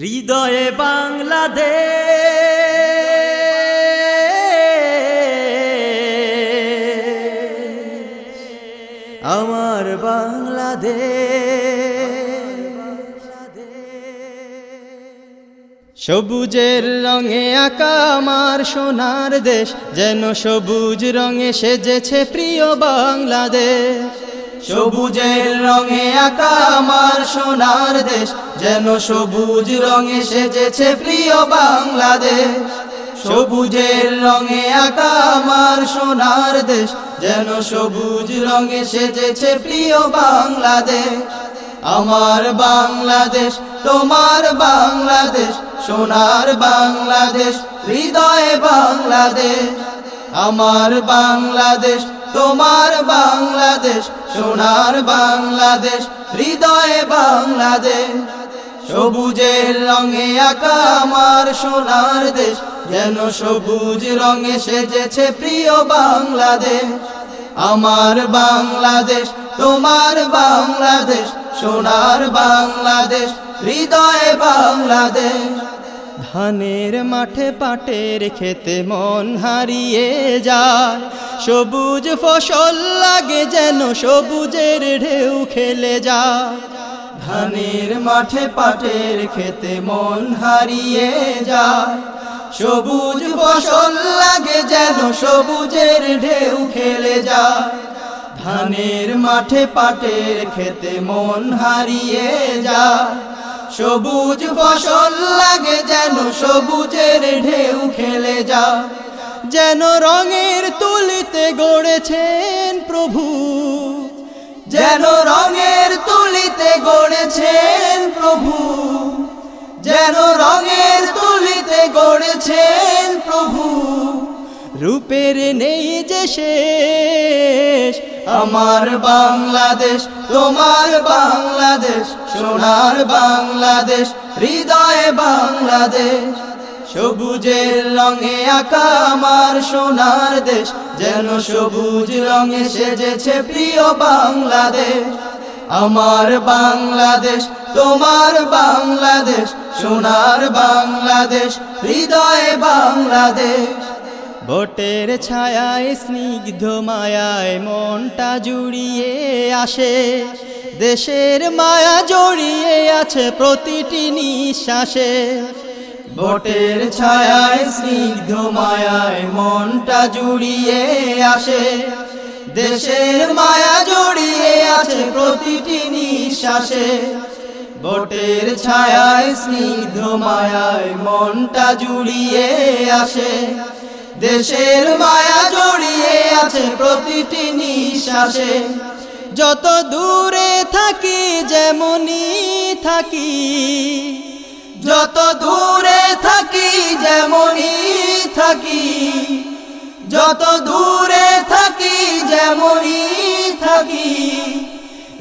হৃদয়ে বাংলাদেশ। আমার বাংলাদেশ। সবুজের রঙে আঁকা আমার সোনার দেশ, যেন সবুজ রঙে সেজেছে প্রিয় বাংলাদেশ। সবুজের রঙে আঁকা আমার সোনার দেশ, যেন সবুজ রঙে সেজেছে প্রিয় বাংলাদেশ। সবুজের রঙে আঁকা আমার সোনার দেশ, যেন সবুজ রঙে সেজেছে প্রিয় বাংলাদেশ। আমার বাংলাদেশ, তোমার বাংলাদেশ, সোনার বাংলাদেশ, হৃদয়ে বাংলাদেশ। আমার বাংলাদেশ তোমার বাংলাদেশ, সোনার বাংলাদেশ, হৃদয়ে বাংলাদেশ। সবুজের রঙে আঁকা আমার সোনার দেশ, যেন সবুজ রঙে সেজেছে প্রিয় বাংলাদেশ। আমার বাংলাদেশ, তোমার বাংলাদেশ, সোনার বাংলাদেশ, হৃদয়ে বাংলাদেশ। ধানের মাঠে পাটের খেতে মন হারিয়ে যায়। সবুজ ফসল লাগে যেন সবুজের ঢেউ খেলে যায়। ধানের মাঠে পাটের খেতে মন হারিয়ে যায়। সবুজ ফসল লাগে যেন সবুজের ঢেউ খেলে যায়। ধানের মাঠে পাটের খেতে মন হারিয়ে যায়। সবুজ ফসল লাগে যেন সবুজের ঢেউ খেলে যা। যেন রঙের তুলিতে গড়েছেন প্রভু। যেন রঙের তুলিতে গড়েছেন প্রভু। যেন রঙের তুলিতে গড়েছেন রূপের নেই যে শেষ। আমার বাংলাদেশ, তোমার বাংলাদেশ, সোনার বাংলাদেশ, হৃদয়ে বাংলাদেশ। সবুজের রঙে আঁকা আমার সোনার দেশ, যেন সবুজ রঙে সেজেছে প্রিয় বাংলাদেশ। আমার বাংলাদেশ, তোমার বাংলাদেশ, সোনার বাংলাদেশ, হৃদয়ে বাংলাদেশ। বটের ছায়ায়, স্নিগ্ধ মায়ায় মনটা জুড়িয়ে আসে। দেশের মায়া জড়িয়ে আছে প্রতিটি নিঃশ্বাসে। বটের ছায়ায়, স্নিগ্ধ মায়ায় মনটা জুড়িয়ে আসে। দেশের মায়া জড়িয়ে আছে প্রতিটি নিঃশ্বাসে। বটের ছায়ায়, স্নিগ্ধ মায়ায় মনটা জুড়িয়ে আসে। দেশের মায়া জড়িয়ে আছে প্রতিটি নিঃশ্বাসে। যত দূরে থাকি, যেমনই থাকি। যত দূরে থাকি, যেমনই থাকি। যত দূরে থাকি, যেমনই থাকি।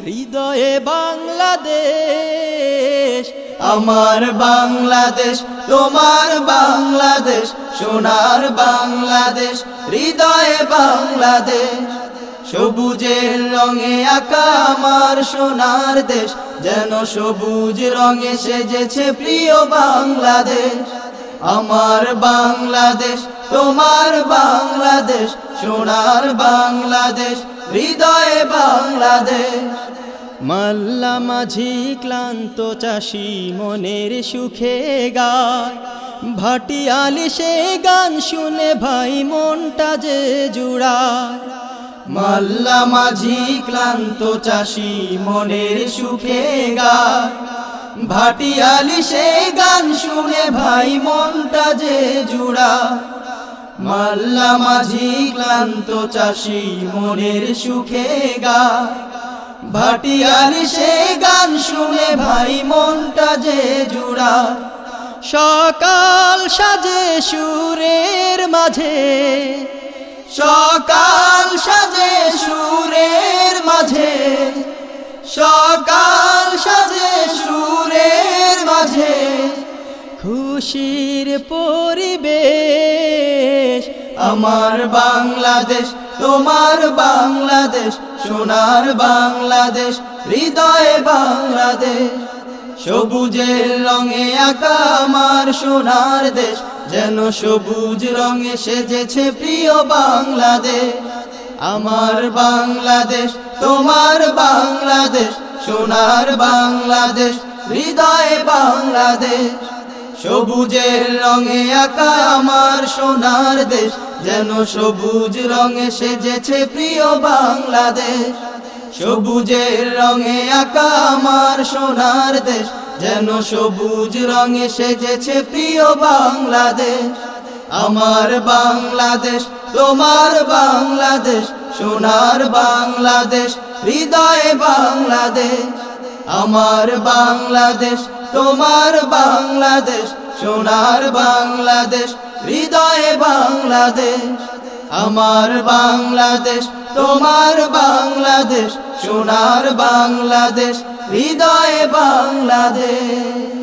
হৃদয়ে বাংলাদেশ, আমার বাংলাদেশ, তোমার বাংলাদেশ। সোনার বাংলাদেশ, হৃদয়ে বাংলাদেশ, সবুজের রঙে আঁকা আমার সোনার দেশ, যেন সবুজ রঙে সেজেছে প্রিয় বাংলাদেশ। আমার বাংলাদেশ, তোমার বাংলাদেশ, সোনার বাংলাদেশ, হৃদয়ে বাংলাদেশ। মাল্লা মাঝি ক্লান্ত চাষি মনের সুখে গায় ভাটিয়ালি সে গান শুনে ভাই মনটা যে জুড়ায়। মাল্লা মাঝি ক্লান্ত চাষি মনের সুখে গায়। ভাটিয়ালি সে গান শুনে ভাই মনটা যে জুড়া মাল্লা মাঝি ক্লান্ত চাষি মনের সুখে গায়। ভাটিয়ালি সে গান শুনে ভাই মনটা যে জুড়া সকাল সাজে সুরের মাঝে। সকাল সাজে সুরের মাঝে। সকাল সাজে সুরের মাঝে। খুশির পরিবেশ, আমার বাংলাদেশ, তোমার বাংলাদেশ, সোনার বাংলাদেশ, হৃদয় বাংলাদেশ। সবুজের রঙে আঁকা আমার সোনার দেশ, যেন সবুজ রঙে সেজেছে প্রিয় বাংলাদেশ। আমার বাংলাদেশ, তোমার বাংলাদেশ, সোনার বাংলাদেশ, হৃদয়ে বাংলাদেশ। সবুজের রঙে আঁকা আমার সোনার দেশ, যেন সবুজ রঙে সেজেছে প্রিয় বাংলাদেশ। সবুজের রঙে আঁকা আমার সোনার দেশ, যেন সবুজ রঙে সেজেছে প্রিয় বাংলাদেশ। আমার বাংলাদেশ, তোমার বাংলাদেশ, সোনার বাংলাদেশ, হৃদয়ে বাংলাদেশ। আমার বাংলাদেশ, তোমার বাংলাদেশ, সোনার বাংলাদেশ, হৃদয়ে বাংলাদেশ। আমার বাংলাদেশ তোমার বাংলাদেশ সোনার বাংলাদেশ হৃদয়ে বাংলাদেশ।